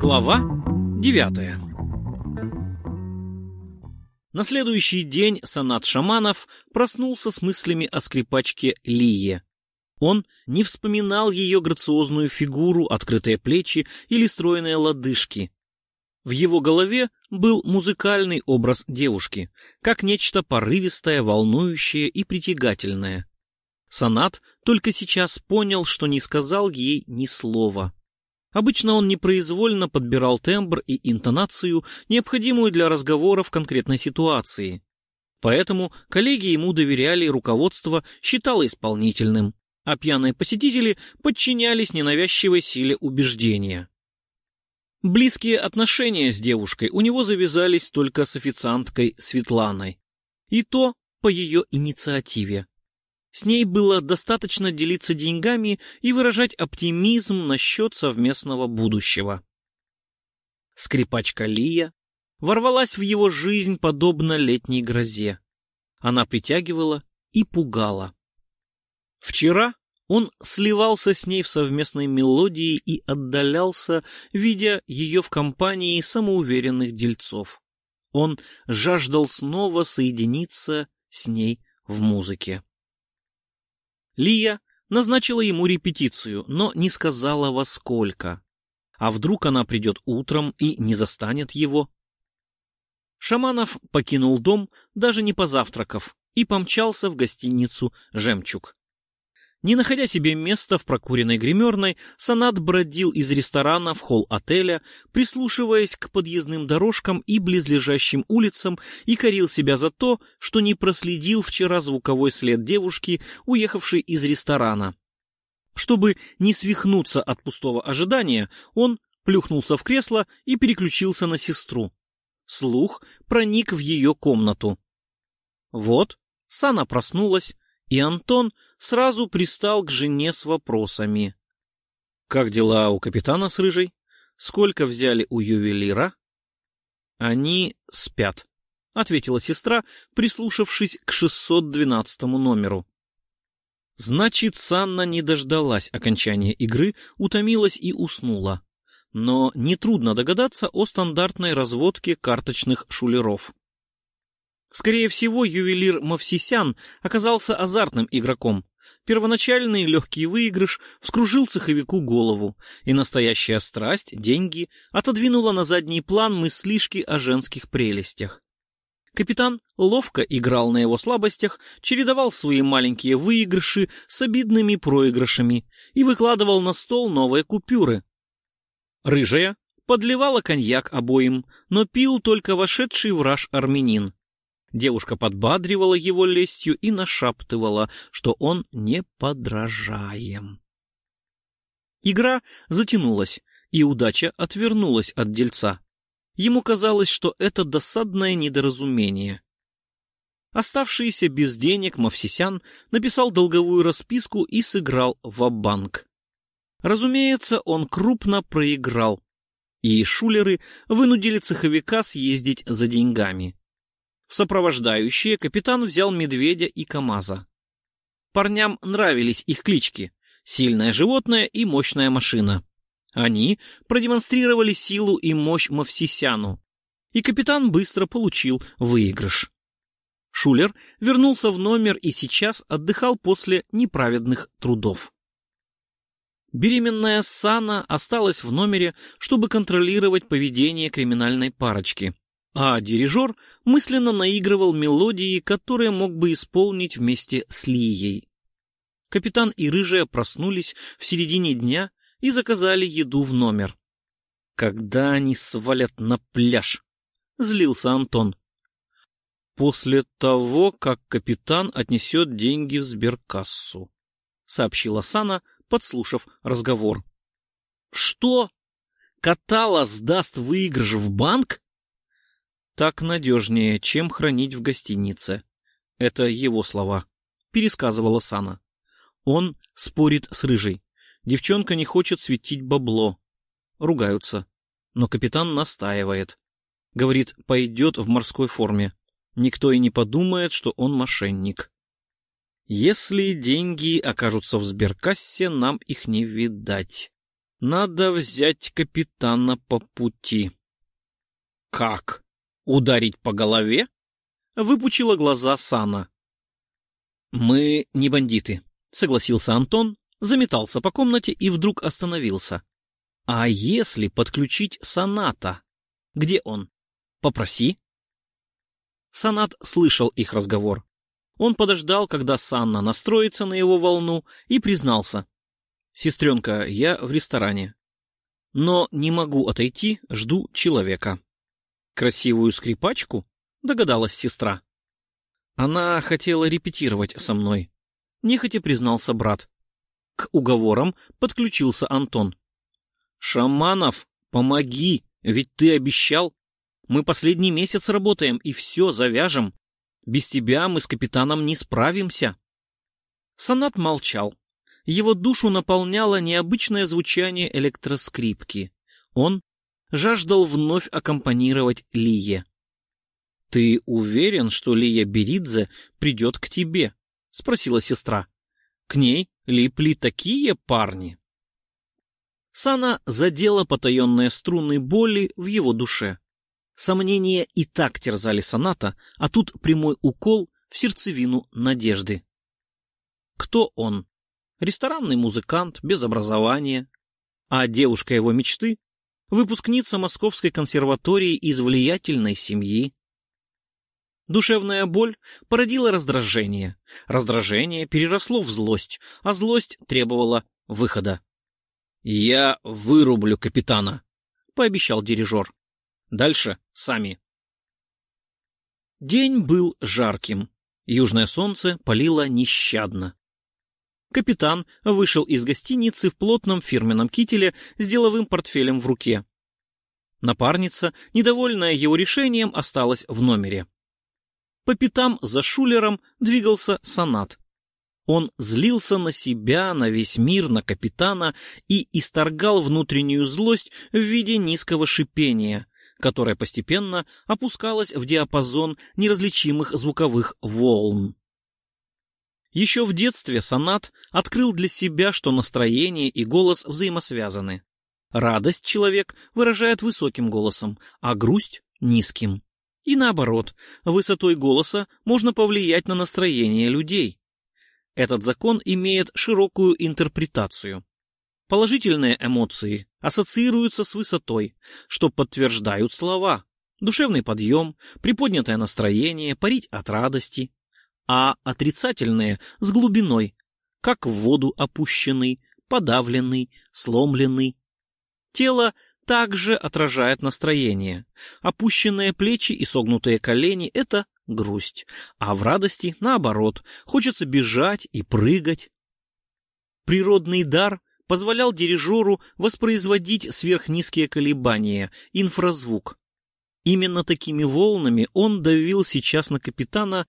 Глава девятая На следующий день Санат Шаманов проснулся с мыслями о скрипачке Лие. Он не вспоминал ее грациозную фигуру, открытые плечи или стройные лодыжки. В его голове был музыкальный образ девушки, как нечто порывистое, волнующее и притягательное. Санат только сейчас понял, что не сказал ей ни слова. Обычно он непроизвольно подбирал тембр и интонацию, необходимую для разговора в конкретной ситуации. Поэтому коллеги ему доверяли, руководство считало исполнительным, а пьяные посетители подчинялись ненавязчивой силе убеждения. Близкие отношения с девушкой у него завязались только с официанткой Светланой. И то по ее инициативе. С ней было достаточно делиться деньгами и выражать оптимизм насчет совместного будущего. Скрипачка Лия ворвалась в его жизнь подобно летней грозе. Она притягивала и пугала. Вчера он сливался с ней в совместной мелодии и отдалялся, видя ее в компании самоуверенных дельцов. Он жаждал снова соединиться с ней в музыке. Лия назначила ему репетицию, но не сказала во сколько. А вдруг она придет утром и не застанет его? Шаманов покинул дом, даже не позавтракав, и помчался в гостиницу «Жемчуг». Не находя себе места в прокуренной гримерной, Санат бродил из ресторана в холл отеля, прислушиваясь к подъездным дорожкам и близлежащим улицам и корил себя за то, что не проследил вчера звуковой след девушки, уехавшей из ресторана. Чтобы не свихнуться от пустого ожидания, он плюхнулся в кресло и переключился на сестру. Слух проник в ее комнату. Вот, Сана проснулась, и Антон сразу пристал к жене с вопросами. «Как дела у капитана с Рыжей? Сколько взяли у ювелира?» «Они спят», — ответила сестра, прислушавшись к 612 номеру. Значит, Санна не дождалась окончания игры, утомилась и уснула. Но нетрудно догадаться о стандартной разводке карточных шулеров. Скорее всего, ювелир Мавсисян оказался азартным игроком. Первоначальный легкий выигрыш вскружил цеховику голову, и настоящая страсть, деньги, отодвинула на задний план мыслишки о женских прелестях. Капитан ловко играл на его слабостях, чередовал свои маленькие выигрыши с обидными проигрышами и выкладывал на стол новые купюры. Рыжая подливала коньяк обоим, но пил только вошедший враж армянин. Девушка подбадривала его лестью и нашаптывала, что он неподражаем. Игра затянулась, и удача отвернулась от дельца. Ему казалось, что это досадное недоразумение. Оставшийся без денег Мавсисян написал долговую расписку и сыграл в банк Разумеется, он крупно проиграл, и шулеры вынудили цеховика съездить за деньгами. В сопровождающие капитан взял медведя и КамАЗа. Парням нравились их клички «Сильное животное» и «Мощная машина». Они продемонстрировали силу и мощь Мавсисяну, и капитан быстро получил выигрыш. Шулер вернулся в номер и сейчас отдыхал после неправедных трудов. Беременная Сана осталась в номере, чтобы контролировать поведение криминальной парочки а дирижер мысленно наигрывал мелодии, которые мог бы исполнить вместе с Лией. Капитан и Рыжая проснулись в середине дня и заказали еду в номер. «Когда они свалят на пляж?» — злился Антон. «После того, как капитан отнесет деньги в сберкассу», — сообщила Сана, подслушав разговор. «Что? Катала сдаст выигрыш в банк?» Так надежнее, чем хранить в гостинице. Это его слова. Пересказывала Сана. Он спорит с Рыжей. Девчонка не хочет светить бабло. Ругаются. Но капитан настаивает. Говорит, пойдет в морской форме. Никто и не подумает, что он мошенник. Если деньги окажутся в сберкассе, нам их не видать. Надо взять капитана по пути. Как? Ударить по голове? Выпучила глаза Сана. Мы не бандиты, согласился Антон, заметался по комнате и вдруг остановился. А если подключить Саната? Где он? Попроси. Санат слышал их разговор. Он подождал, когда Санна настроится на его волну, и признался. «Сестренка, я в ресторане. Но не могу отойти, жду человека». «Красивую скрипачку?» — догадалась сестра. Она хотела репетировать со мной. Нехотя признался брат. К уговорам подключился Антон. «Шаманов, помоги, ведь ты обещал. Мы последний месяц работаем и все завяжем. Без тебя мы с капитаном не справимся. Санат молчал. Его душу наполняло необычное звучание электроскрипки. Он жаждал вновь аккомпанировать Лие. — Ты уверен, что Лия Беридзе придет к тебе? — спросила сестра. — К ней липли такие парни. Сана задела потаенные струны боли в его душе. Сомнения и так терзали соната, а тут прямой укол в сердцевину надежды. Кто он? Ресторанный музыкант, без образования. А девушка его мечты — выпускница Московской консерватории из влиятельной семьи. Душевная боль породила раздражение. Раздражение переросло в злость, а злость требовала выхода. «Я вырублю капитана», — пообещал дирижер. Дальше сами. День был жарким. Южное солнце палило нещадно. Капитан вышел из гостиницы в плотном фирменном кителе с деловым портфелем в руке. Напарница, недовольная его решением, осталась в номере. По пятам за Шулером двигался сонат. Он злился на себя, на весь мир, на капитана и исторгал внутреннюю злость в виде низкого шипения, которая постепенно опускалась в диапазон неразличимых звуковых волн. Еще в детстве сонат открыл для себя, что настроение и голос взаимосвязаны. Радость человек выражает высоким голосом, а грусть — низким. И наоборот, высотой голоса можно повлиять на настроение людей. Этот закон имеет широкую интерпретацию. Положительные эмоции ассоциируются с высотой, что подтверждают слова. Душевный подъем, приподнятое настроение, парить от радости. А отрицательные — с глубиной, как в воду опущенный, подавленный, сломленный. Тело также отражает настроение. Опущенные плечи и согнутые колени — это грусть, а в радости, наоборот, хочется бежать и прыгать. Природный дар позволял дирижеру воспроизводить сверхнизкие колебания, инфразвук. Именно такими волнами он давил сейчас на капитана,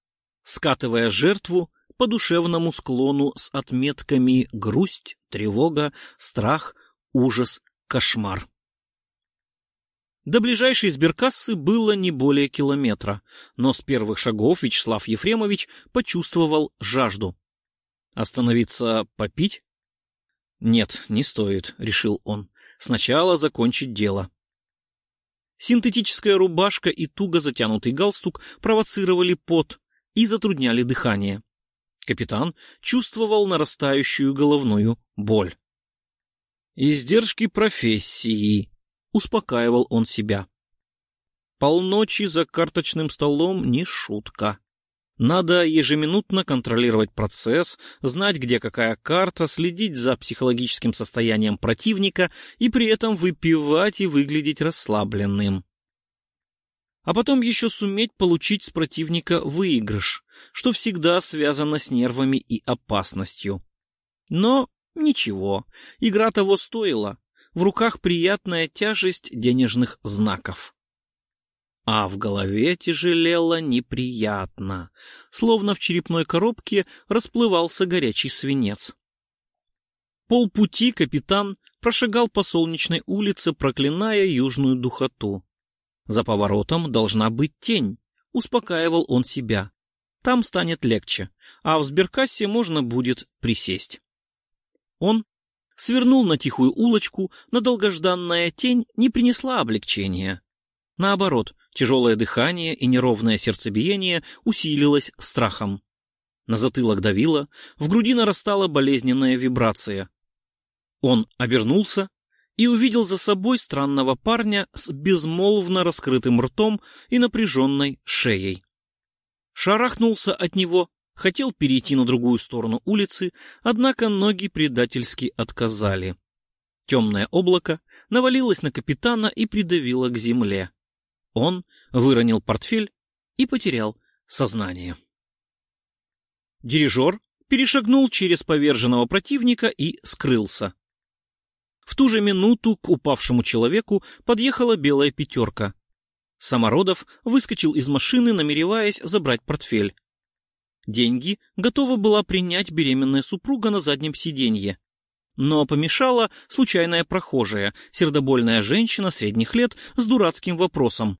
скатывая жертву по душевному склону с отметками грусть, тревога, страх, ужас, кошмар. До ближайшей сберкассы было не более километра, но с первых шагов Вячеслав Ефремович почувствовал жажду. Остановиться попить? «Нет, не стоит», — решил он. «Сначала закончить дело». Синтетическая рубашка и туго затянутый галстук провоцировали пот и затрудняли дыхание. Капитан чувствовал нарастающую головную боль. «Издержки профессии», — успокаивал он себя. «Полночи за карточным столом не шутка». Надо ежеминутно контролировать процесс, знать, где какая карта, следить за психологическим состоянием противника и при этом выпивать и выглядеть расслабленным. А потом еще суметь получить с противника выигрыш, что всегда связано с нервами и опасностью. Но ничего, игра того стоила. В руках приятная тяжесть денежных знаков а в голове тяжелело неприятно, словно в черепной коробке расплывался горячий свинец. Полпути капитан прошагал по солнечной улице, проклиная южную духоту. За поворотом должна быть тень, успокаивал он себя. Там станет легче, а в сберкассе можно будет присесть. Он свернул на тихую улочку, но долгожданная тень не принесла облегчения. Наоборот, тяжелое дыхание и неровное сердцебиение усилилось страхом. На затылок давило, в груди нарастала болезненная вибрация. Он обернулся и увидел за собой странного парня с безмолвно раскрытым ртом и напряженной шеей. Шарахнулся от него, хотел перейти на другую сторону улицы, однако ноги предательски отказали. Темное облако навалилось на капитана и придавило к земле. Он выронил портфель и потерял сознание. Дирижер перешагнул через поверженного противника и скрылся. В ту же минуту к упавшему человеку подъехала белая пятерка. Самородов выскочил из машины, намереваясь забрать портфель. Деньги готова была принять беременная супруга на заднем сиденье. Но помешала случайная прохожая, сердобольная женщина средних лет с дурацким вопросом.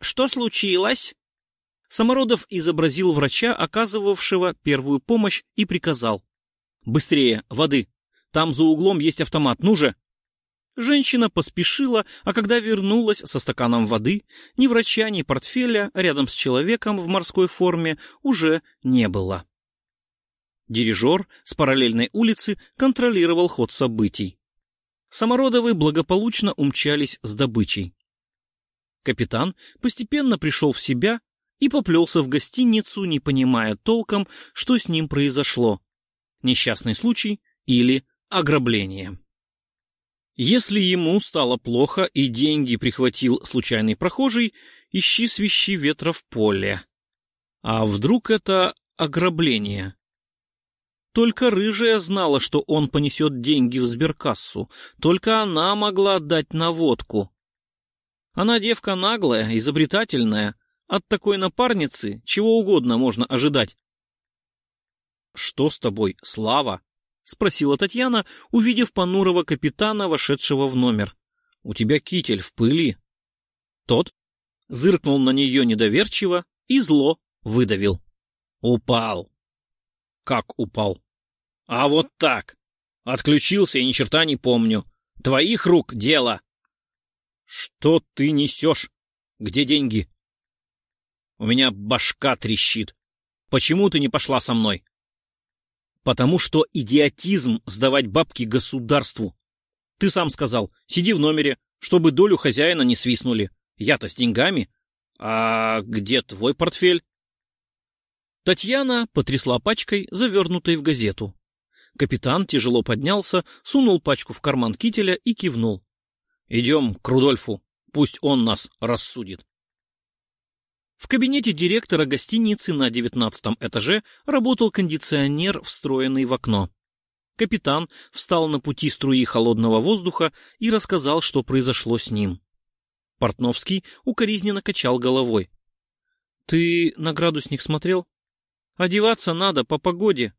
«Что случилось?» Самородов изобразил врача, оказывавшего первую помощь, и приказал. «Быстрее, воды! Там за углом есть автомат, ну же!» Женщина поспешила, а когда вернулась со стаканом воды, ни врача, ни портфеля рядом с человеком в морской форме уже не было. Дирижер с параллельной улицы контролировал ход событий. Самородовы благополучно умчались с добычей. Капитан постепенно пришел в себя и поплелся в гостиницу, не понимая толком, что с ним произошло. Несчастный случай или ограбление. Если ему стало плохо и деньги прихватил случайный прохожий, ищи свищи ветра в поле. А вдруг это ограбление? Только рыжая знала, что он понесет деньги в сберкассу. Только она могла отдать наводку. Она девка наглая, изобретательная, от такой напарницы чего угодно можно ожидать. — Что с тобой, Слава? — спросила Татьяна, увидев понурого капитана, вошедшего в номер. — У тебя китель в пыли. Тот зыркнул на нее недоверчиво и зло выдавил. — Упал. — Как упал? — А вот так. Отключился и ни черта не помню. Твоих рук дело. — Что ты несешь? Где деньги? У меня башка трещит. Почему ты не пошла со мной? Потому что идиотизм сдавать бабки государству. Ты сам сказал, сиди в номере, чтобы долю хозяина не свистнули. Я-то с деньгами. А где твой портфель? Татьяна потрясла пачкой, завернутой в газету. Капитан тяжело поднялся, сунул пачку в карман кителя и кивнул. — Идем к Рудольфу, пусть он нас рассудит. В кабинете директора гостиницы на девятнадцатом этаже работал кондиционер, встроенный в окно. Капитан встал на пути струи холодного воздуха и рассказал, что произошло с ним. Портновский укоризненно качал головой. — Ты на градусник смотрел? Одеваться надо по погоде.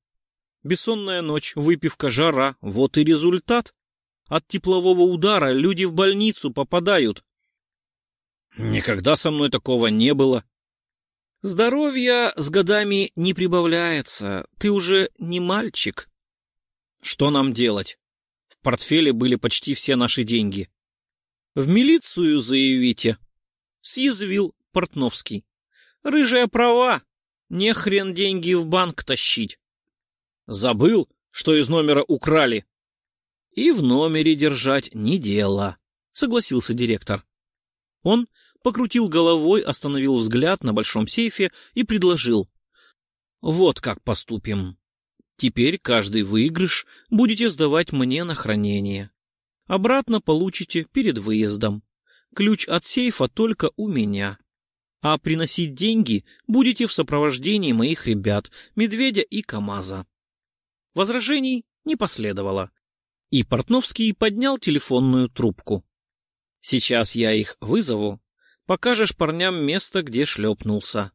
Бессонная ночь, выпивка, жара — вот и результат. От теплового удара люди в больницу попадают. — Никогда со мной такого не было, Здоровья с годами не прибавляется. Ты уже не мальчик. Что нам делать? В портфеле были почти все наши деньги. В милицию заявите. Съязвил Портновский. Рыжая права. Не хрен деньги в банк тащить. Забыл, что из номера украли. И в номере держать не дело, согласился директор. Он покрутил головой, остановил взгляд на большом сейфе и предложил. «Вот как поступим. Теперь каждый выигрыш будете сдавать мне на хранение. Обратно получите перед выездом. Ключ от сейфа только у меня. А приносить деньги будете в сопровождении моих ребят, Медведя и КамАЗа». Возражений не последовало. И Портновский поднял телефонную трубку. «Сейчас я их вызову, Покажешь парням место, где шлепнулся.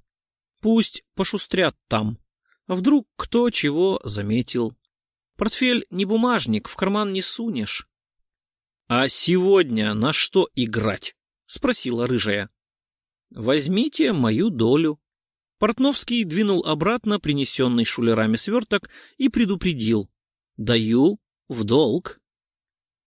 Пусть пошустрят там. А вдруг кто чего заметил. Портфель не бумажник, в карман не сунешь. — А сегодня на что играть? — спросила рыжая. — Возьмите мою долю. Портновский двинул обратно принесенный шулерами сверток и предупредил. «Даю в долг».